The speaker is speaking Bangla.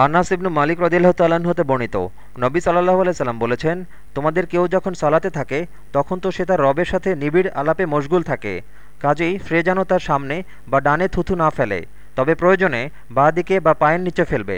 আনাস ইবনু মালিক রদিল্লাহ তাল্লাহ্ন হতে বর্ণিত। নবী সাল্লাহ সাল্লাম বলেছেন, তোমাদের কেউ যখন সালাতে থাকে, তখন তো সে তার রবের সাথে নিবিড় আলাপে মশগুল থাকে। কাজেই ফ্রে যেন তার সামনে বা ডানে থুথু না ফেলে, তবে প্রয়োজনে বাঁ দিকে বা পায়ের নিচে ফেলবে।